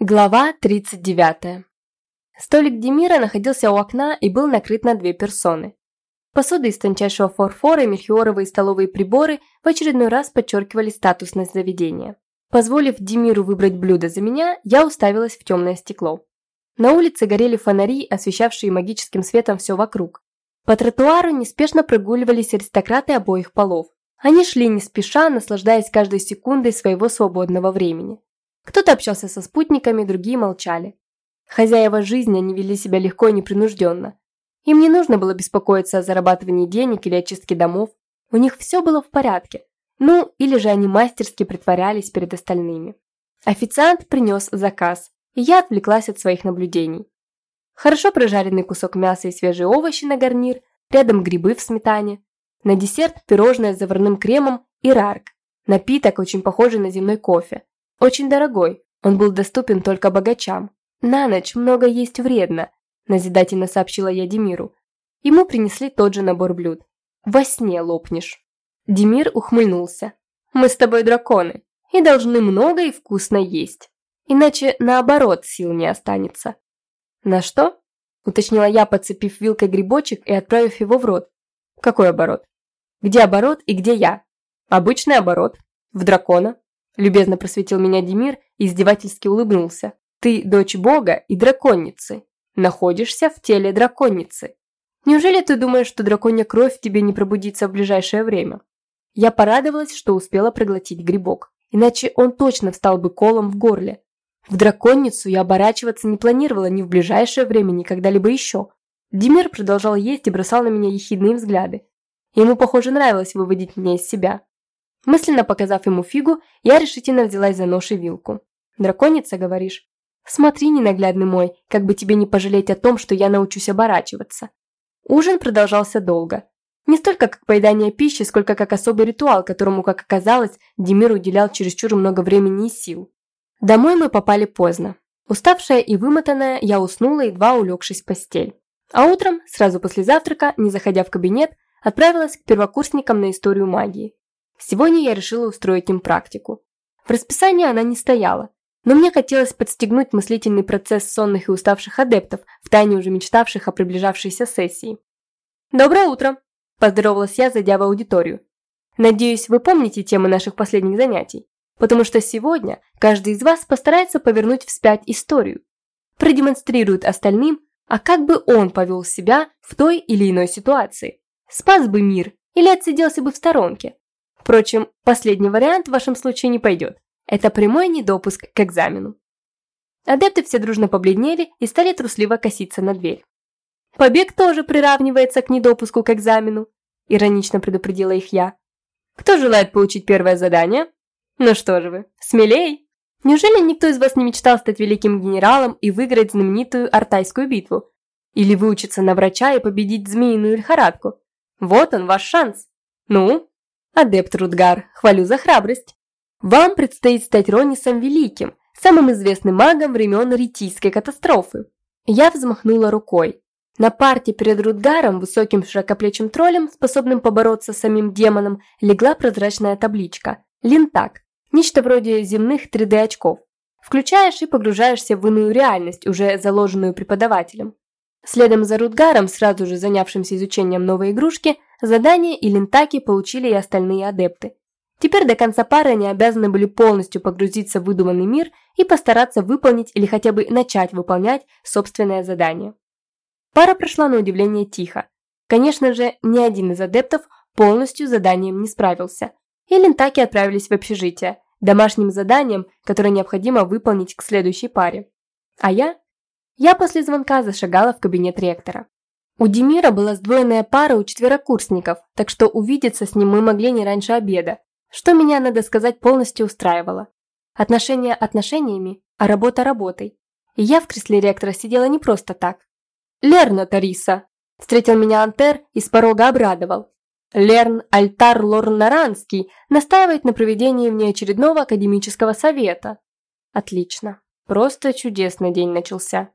Глава 39. Столик Демира находился у окна и был накрыт на две персоны. Посуда из тончайшего фарфора и мельхиоровые столовые приборы в очередной раз подчеркивали статусность заведения. Позволив Демиру выбрать блюдо за меня, я уставилась в темное стекло. На улице горели фонари, освещавшие магическим светом все вокруг. По тротуару неспешно прогуливались аристократы обоих полов. Они шли не спеша, наслаждаясь каждой секундой своего свободного времени. Кто-то общался со спутниками, другие молчали. Хозяева жизни они вели себя легко и непринужденно. Им не нужно было беспокоиться о зарабатывании денег или очистке домов. У них все было в порядке. Ну, или же они мастерски притворялись перед остальными. Официант принес заказ, и я отвлеклась от своих наблюдений. Хорошо прожаренный кусок мяса и свежие овощи на гарнир, рядом грибы в сметане. На десерт пирожное с заварным кремом и рарк. Напиток, очень похожий на земной кофе. Очень дорогой, он был доступен только богачам. На ночь много есть вредно, назидательно сообщила я Демиру. Ему принесли тот же набор блюд. Во сне лопнешь. Демир ухмыльнулся. Мы с тобой драконы и должны много и вкусно есть. Иначе, наоборот, сил не останется. На что? Уточнила я, подцепив вилкой грибочек и отправив его в рот. Какой оборот? Где оборот и где я? Обычный оборот. В дракона. Любезно просветил меня Демир и издевательски улыбнулся. Ты дочь бога и драконицы. Находишься в теле драконицы. Неужели ты думаешь, что драконья кровь в тебе не пробудится в ближайшее время? Я порадовалась, что успела проглотить грибок. Иначе он точно встал бы колом в горле. В драконицу я оборачиваться не планировала ни в ближайшее время, ни когда-либо еще. Демир продолжал есть и бросал на меня ехидные взгляды. Ему, похоже, нравилось выводить меня из себя. Мысленно показав ему фигу, я решительно взялась за нож и вилку. «Драконица, говоришь?» «Смотри, ненаглядный мой, как бы тебе не пожалеть о том, что я научусь оборачиваться». Ужин продолжался долго. Не столько как поедание пищи, сколько как особый ритуал, которому, как оказалось, Демир уделял чересчур много времени и сил. Домой мы попали поздно. Уставшая и вымотанная, я уснула, едва улегшись в постель. А утром, сразу после завтрака, не заходя в кабинет, отправилась к первокурсникам на историю магии. Сегодня я решила устроить им практику. В расписании она не стояла, но мне хотелось подстегнуть мыслительный процесс сонных и уставших адептов, втайне уже мечтавших о приближавшейся сессии. «Доброе утро!» – поздоровалась я, зайдя в аудиторию. «Надеюсь, вы помните темы наших последних занятий, потому что сегодня каждый из вас постарается повернуть вспять историю, продемонстрирует остальным, а как бы он повел себя в той или иной ситуации. Спас бы мир или отсиделся бы в сторонке, Впрочем, последний вариант в вашем случае не пойдет. Это прямой недопуск к экзамену. Адепты все дружно побледнели и стали трусливо коситься на дверь. «Побег тоже приравнивается к недопуску к экзамену», – иронично предупредила их я. «Кто желает получить первое задание? Ну что же вы, смелей! Неужели никто из вас не мечтал стать великим генералом и выиграть знаменитую Артайскую битву? Или выучиться на врача и победить змеиную лихорадку? Вот он, ваш шанс. Ну, Адепт Рудгар, хвалю за храбрость. Вам предстоит стать Ронисом Великим, самым известным магом времен Ритийской катастрофы. Я взмахнула рукой. На парте перед Рудгаром, высоким широкоплечим троллем, способным побороться с самим демоном, легла прозрачная табличка «Линтак», нечто вроде земных 3D-очков. Включаешь и погружаешься в иную реальность, уже заложенную преподавателем. Следом за Рудгаром, сразу же занявшимся изучением новой игрушки, Задание и лентаки получили и остальные адепты. Теперь до конца пары они обязаны были полностью погрузиться в выдуманный мир и постараться выполнить или хотя бы начать выполнять собственное задание. Пара прошла на удивление тихо. Конечно же, ни один из адептов полностью заданием не справился. И лентаки отправились в общежитие, домашним заданием, которое необходимо выполнить к следующей паре. А я? Я после звонка зашагала в кабинет ректора. У Демира была сдвоенная пара у четверокурсников, так что увидеться с ним мы могли не раньше обеда, что меня, надо сказать, полностью устраивало. Отношения отношениями, а работа работой. И я в кресле ректора сидела не просто так. «Лерна Тариса!» – встретил меня Антер и с порога обрадовал. Лерн Альтар Лорнаранский настаивает на проведении внеочередного академического совета. Отлично. Просто чудесный день начался.